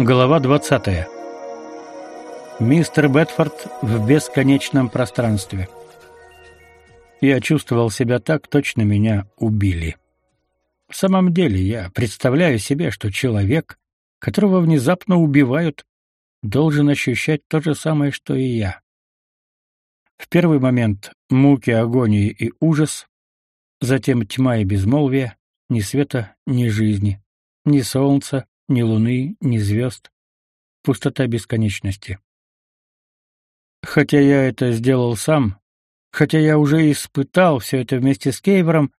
Глава 20. Мистер Бетфорд в бесконечном пространстве. Я чувствовал себя так, точно меня убили. В самом деле, я представляю себе, что человек, которого внезапно убивают, должен ощущать то же самое, что и я. В первый момент муки, агонии и ужас, затем тьма и безмолвие, ни света, ни жизни, ни солнца, ни луны, ни звезд. Пустота бесконечности. Хотя я это сделал сам, хотя я уже испытал все это вместе с Кейвером,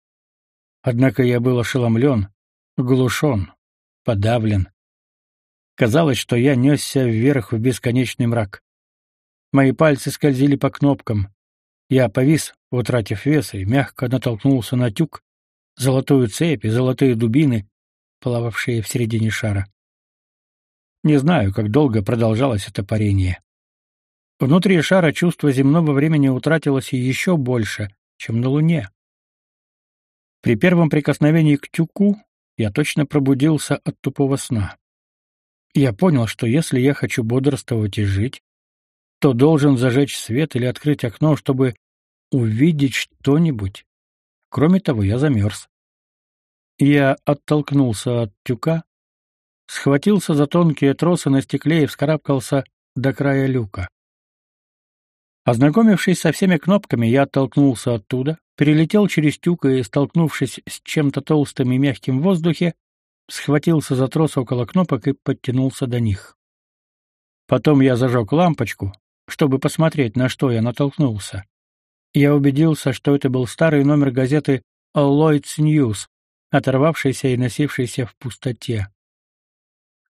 однако я был ошеломлен, глушен, подавлен. Казалось, что я несся вверх в бесконечный мрак. Мои пальцы скользили по кнопкам. Я повис, утратив вес, и мягко натолкнулся на тюк, золотую цепь и золотые дубины, плававшие в середине шара. Не знаю, как долго продолжалось это парение. Внутри шара чувство земного времени утратилось еще больше, чем на Луне. При первом прикосновении к тюку я точно пробудился от тупого сна. Я понял, что если я хочу бодрствовать и жить, то должен зажечь свет или открыть окно, чтобы увидеть что-нибудь. Кроме того, я замерз. Я оттолкнулся от тюка, схватился за тонкие тросы на стекле и вскарабкался до края люка. Ознакомившись со всеми кнопками, я оттолкнулся оттуда, перелетел через тюк и, столкнувшись с чем-то толстым и мягким в воздухе, схватился за трос около кнопок и подтянулся до них. Потом я зажег лампочку, чтобы посмотреть, на что я натолкнулся. Я убедился, что это был старый номер газеты Lloyd's News, оторвавшийся и носившийся в пустоте.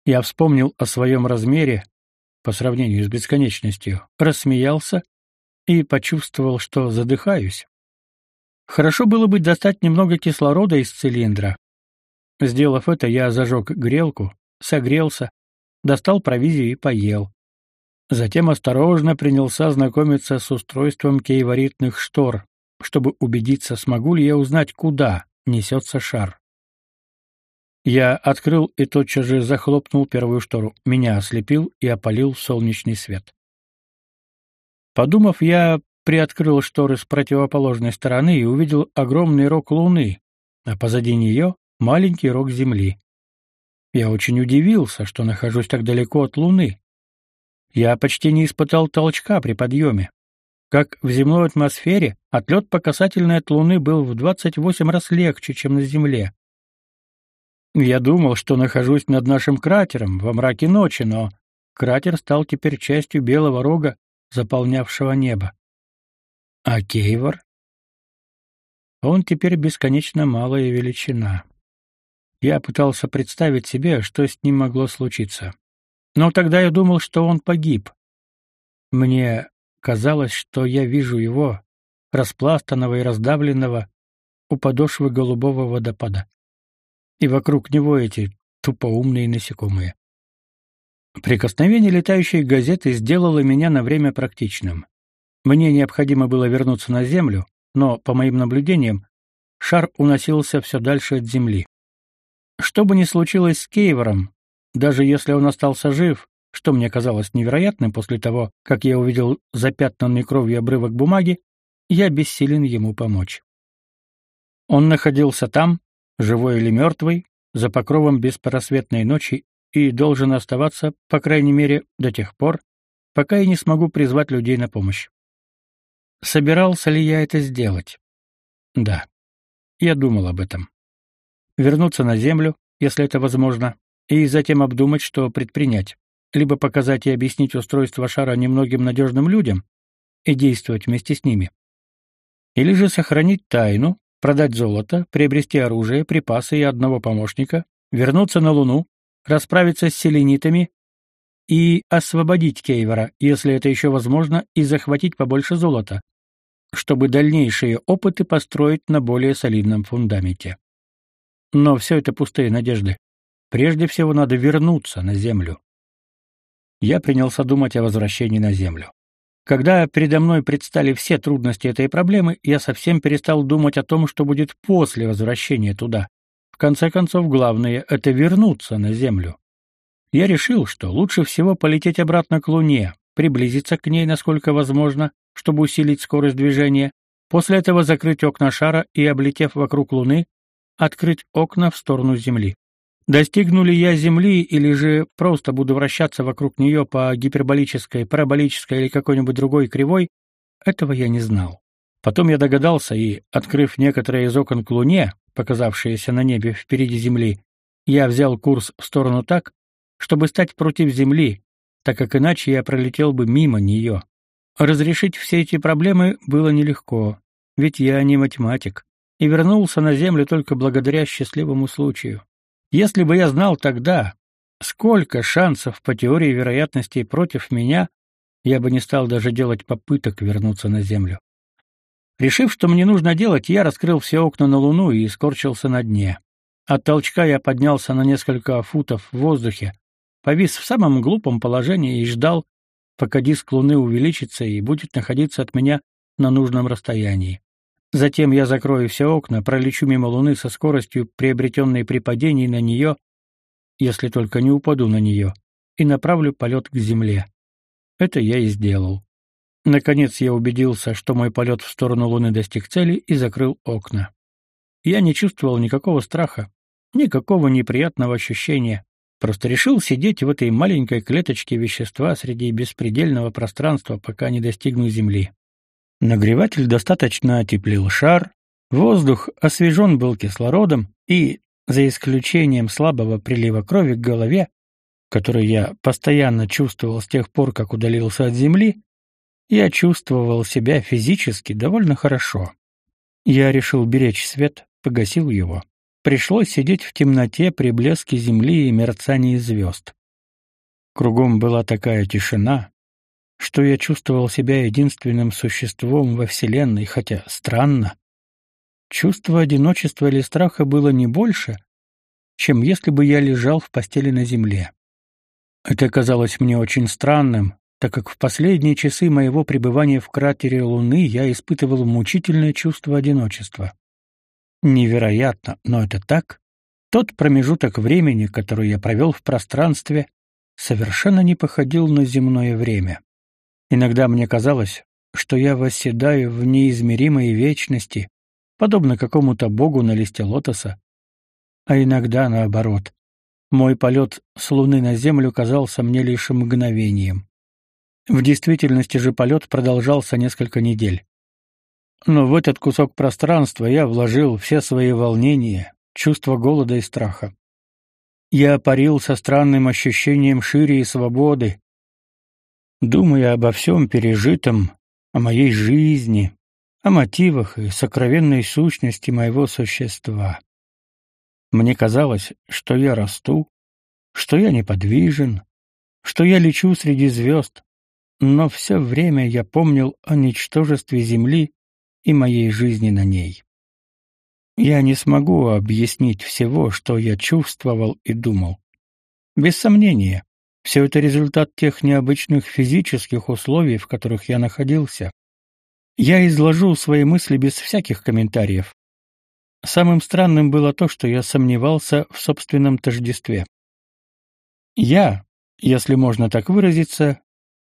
Я вспомнил о своем размере по сравнению с бесконечностью, рассмеялся и почувствовал, что задыхаюсь. Хорошо было бы достать немного кислорода из цилиндра. Сделав это, я зажег грелку, согрелся, достал провизию и поел. Затем осторожно принялся знакомиться с устройством кейворитных штор, чтобы убедиться, смогу ли я узнать, куда несется шар. Я открыл и тотчас же захлопнул первую штору. Меня ослепил и опалил солнечный свет. Подумав, я приоткрыл шторы с противоположной стороны и увидел огромный рог луны, а позади нее маленький рог земли. Я очень удивился, что нахожусь так далеко от луны. Я почти не испытал толчка при подъеме. Как в земной атмосфере, отлет по касательной от Луны был в 28 раз легче, чем на Земле. Я думал, что нахожусь над нашим кратером во мраке ночи, но кратер стал теперь частью белого рога, заполнявшего небо. А Кейвор? Он теперь бесконечно малая величина. Я пытался представить себе, что с ним могло случиться. Но тогда я думал, что он погиб. Мне казалось, что я вижу его, распластанного и раздавленного, у подошвы голубого водопада. И вокруг него эти тупоумные насекомые. Прикосновение летающей газеты сделало меня на время практичным. Мне необходимо было вернуться на Землю, но, по моим наблюдениям, шар уносился все дальше от Земли. Что бы ни случилось с Кейвором, даже если он остался жив, что мне казалось невероятным после того, как я увидел запятнанный кровью обрывок бумаги, я бессилен ему помочь. Он находился там, живой или мертвый, за покровом беспросветной ночи и должен оставаться, по крайней мере, до тех пор, пока я не смогу призвать людей на помощь. Собирался ли я это сделать? Да. Я думал об этом. Вернуться на землю, если это возможно, и затем обдумать, что предпринять. Либо показать и объяснить устройство шара немногим надежным людям и действовать вместе с ними. Или же сохранить тайну, продать золото, приобрести оружие, припасы и одного помощника, вернуться на Луну, расправиться с селенитами и освободить Кейвора, если это еще возможно, и захватить побольше золота, чтобы дальнейшие опыты построить на более солидном фундаменте. Но все это пустые надежды. Прежде всего надо вернуться на землю. Я принялся думать о возвращении на землю. Когда передо мной предстали все трудности этой проблемы, я совсем перестал думать о том, что будет после возвращения туда. В конце концов, главное — это вернуться на землю. я решил, что лучше всего полететь обратно к Луне, приблизиться к ней насколько возможно, чтобы усилить скорость движения, после этого закрыть окна шара и, облетев вокруг Луны, открыть окна в сторону Земли. Достигну ли я Земли или же просто буду вращаться вокруг нее по гиперболической, параболической или какой-нибудь другой кривой, этого я не знал. Потом я догадался и, открыв некоторые из окон к Луне, показавшиеся на небе впереди Земли, я взял курс в сторону так, чтобы стать против Земли, так как иначе я пролетел бы мимо нее. Разрешить все эти проблемы было нелегко, ведь я не математик, и вернулся на Землю только благодаря счастливому случаю. Если бы я знал тогда, сколько шансов по теории вероятностей против меня, я бы не стал даже делать попыток вернуться на Землю. Решив, что мне нужно делать, я раскрыл все окна на Луну и скорчился на дне. От толчка я поднялся на несколько футов в воздухе, повис в самом глупом положении и ждал, пока диск Луны увеличится и будет находиться от меня на нужном расстоянии. Затем я закрою все окна, пролечу мимо Луны со скоростью, приобретенной при падении на нее, если только не упаду на нее, и направлю полет к Земле. Это я и сделал. Наконец я убедился, что мой полет в сторону Луны достиг цели и закрыл окна. Я не чувствовал никакого страха, никакого неприятного ощущения. Просто решил сидеть в этой маленькой клеточке вещества среди беспредельного пространства, пока не достигну Земли. Нагреватель достаточно отеплил шар, воздух освежен был кислородом, и, за исключением слабого прилива крови к голове, который я постоянно чувствовал с тех пор, как удалился от Земли, я чувствовал себя физически довольно хорошо. Я решил беречь свет, погасил его. Пришлось сидеть в темноте при блеске земли и мерцании звезд. Кругом была такая тишина, что я чувствовал себя единственным существом во Вселенной, хотя странно. Чувство одиночества или страха было не больше, чем если бы я лежал в постели на земле. Это казалось мне очень странным, так как в последние часы моего пребывания в кратере Луны я испытывал мучительное чувство одиночества. Невероятно, но это так. Тот промежуток времени, который я провел в пространстве, совершенно не походил на земное время. Иногда мне казалось, что я восседаю в неизмеримой вечности, подобно какому-то богу на листе лотоса, а иногда наоборот. Мой полет с Луны на Землю казался мне лишь мгновением. В действительности же полет продолжался несколько недель. Но в этот кусок пространства я вложил все свои волнения, чувство голода и страха. Я парил со странным ощущением шире и свободы, думая обо всем пережитом, о моей жизни, о мотивах и сокровенной сущности моего существа. Мне казалось, что я расту, что я неподвижен, что я лечу среди звезд, но все время я помнил о ничтожестве Земли и моей жизни на ней. Я не смогу объяснить всего, что я чувствовал и думал. Без сомнения, все это результат тех необычных физических условий, в которых я находился. Я изложу свои мысли без всяких комментариев. Самым странным было то, что я сомневался в собственном тождестве. Я, если можно так выразиться,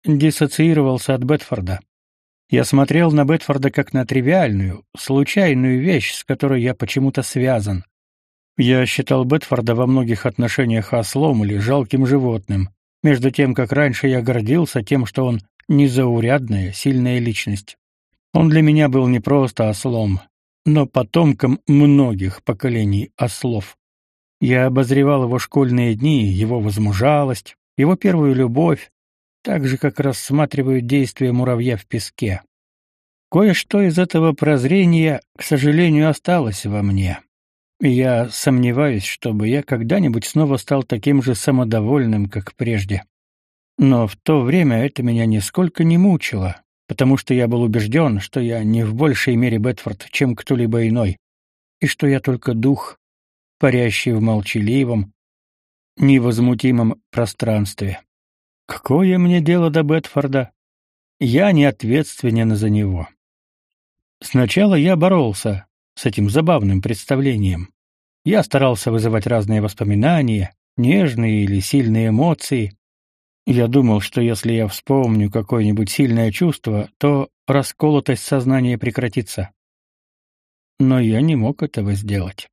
диссоциировался от Бетфорда. Я смотрел на Бетфорда как на тривиальную, случайную вещь, с которой я почему-то связан. Я считал Бетфорда во многих отношениях ослом или жалким животным, между тем, как раньше я гордился тем, что он незаурядная, сильная личность. Он для меня был не просто ослом, но потомком многих поколений ослов. Я обозревал его школьные дни, его возмужалость, его первую любовь, так же, как рассматривают действия муравья в песке. Кое-что из этого прозрения, к сожалению, осталось во мне. Я сомневаюсь, чтобы я когда-нибудь снова стал таким же самодовольным, как прежде. Но в то время это меня нисколько не мучило, потому что я был убежден, что я не в большей мере Бетфорд, чем кто-либо иной, и что я только дух, парящий в молчаливом, невозмутимом пространстве. Какое мне дело до Бетфорда? Я не ответственен за него. Сначала я боролся с этим забавным представлением. Я старался вызывать разные воспоминания, нежные или сильные эмоции. Я думал, что если я вспомню какое-нибудь сильное чувство, то расколотость сознания прекратится. Но я не мог этого сделать.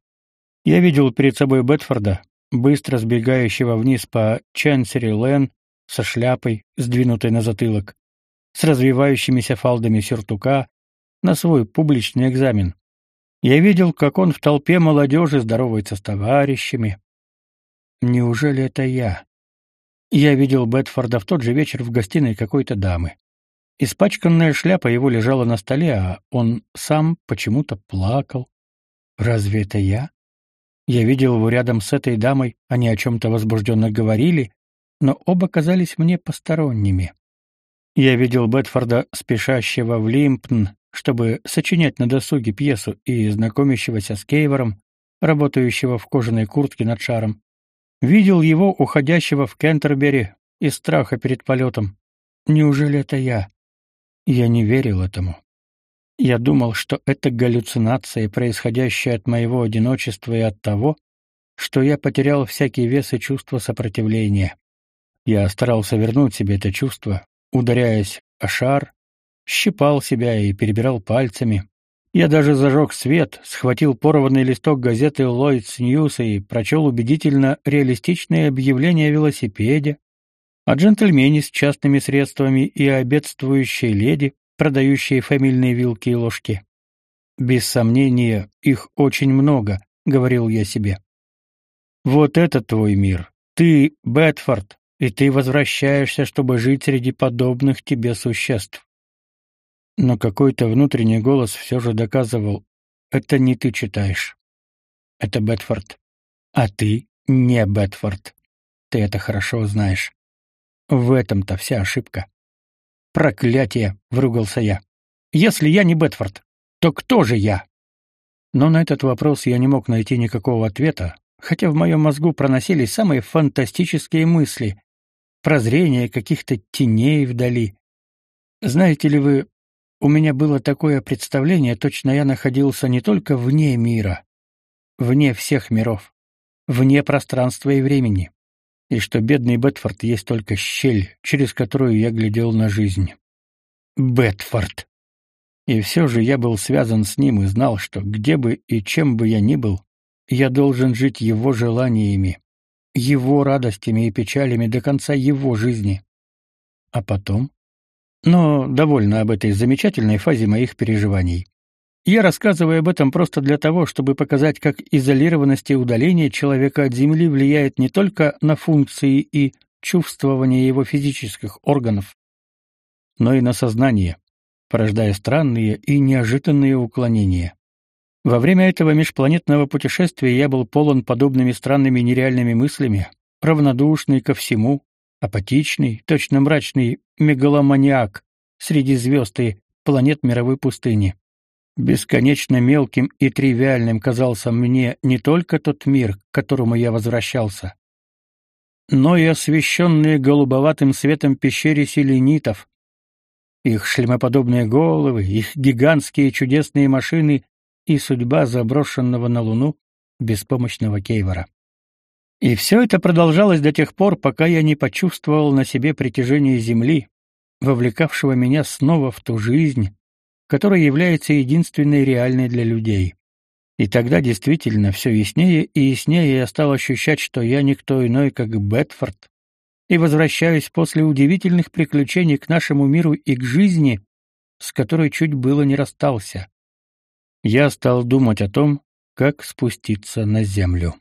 Я видел перед собой Бетфорда, быстро сбегающего вниз по Ченсери-Лен со шляпой, сдвинутой на затылок, с развивающимися фалдами сюртука, на свой публичный экзамен. Я видел, как он в толпе молодежи здоровается с товарищами. Неужели это я? Я видел Бетфорда в тот же вечер в гостиной какой-то дамы. Испачканная шляпа его лежала на столе, а он сам почему-то плакал. Разве это я? Я видел его рядом с этой дамой, они о чем-то возбужденно говорили, но оба казались мне посторонними. Я видел Бетфорда, спешащего в Лимпн, чтобы сочинять на досуге пьесу, и знакомящегося с Кейвором, работающего в кожаной куртке над шаром. Видел его, уходящего в Кентербери, из страха перед полетом. Неужели это я? Я не верил этому. Я думал, что это галлюцинация, происходящая от моего одиночества и от того, что я потерял всякий вес и чувство сопротивления. Я старался вернуть себе это чувство, ударяясь о шар, щипал себя и перебирал пальцами, я даже зажег свет, схватил порванный листок газеты Lloyd's News и прочел убедительно реалистичное объявление о велосипеде, о джентльмене с частными средствами и о леди, продающей фамильные вилки и ложки. Без сомнения, их очень много, говорил я себе. Вот это твой мир. Ты Бетфорд, и ты возвращаешься, чтобы жить среди подобных тебе существ но какой-то внутренний голос все же доказывал это не ты читаешь. Это Бетфорд. А ты не Бетфорд. Ты это хорошо знаешь. В этом-то вся ошибка. Проклятие, вругался я. Если я не Бетфорд, то кто же я? Но на этот вопрос я не мог найти никакого ответа, хотя в моем мозгу проносились самые фантастические мысли, прозрения каких-то теней вдали. Знаете ли вы, у меня было такое представление, точно я находился не только вне мира, вне всех миров, вне пространства и времени, и что бедный Бетфорд есть только щель, через которую я глядел на жизнь. Бетфорд. И все же я был связан с ним и знал, что где бы и чем бы я ни был, я должен жить его желаниями, его радостями и печалями до конца его жизни. А потом но довольно об этой замечательной фазе моих переживаний. Я рассказываю об этом просто для того, чтобы показать, как изолированность и удаление человека от Земли влияет не только на функции и чувствование его физических органов, но и на сознание, порождая странные и неожиданные уклонения. Во время этого межпланетного путешествия я был полон подобными странными нереальными мыслями, равнодушный ко всему, апатичный, точно мрачный мегаломаниак среди звезд и планет мировой пустыни. Бесконечно мелким и тривиальным казался мне не только тот мир, к которому я возвращался, но и освещенные голубоватым светом пещеры селенитов, их шлемоподобные головы, их гигантские чудесные машины и судьба заброшенного на Луну беспомощного Кейвора. И все это продолжалось до тех пор, пока я не почувствовал на себе притяжение Земли, вовлекавшего меня снова в ту жизнь, которая является единственной реальной для людей. И тогда действительно все яснее и яснее я стал ощущать, что я никто иной, как Бетфорд, и возвращаюсь после удивительных приключений к нашему миру и к жизни, с которой чуть было не расстался. Я стал думать о том, как спуститься на землю.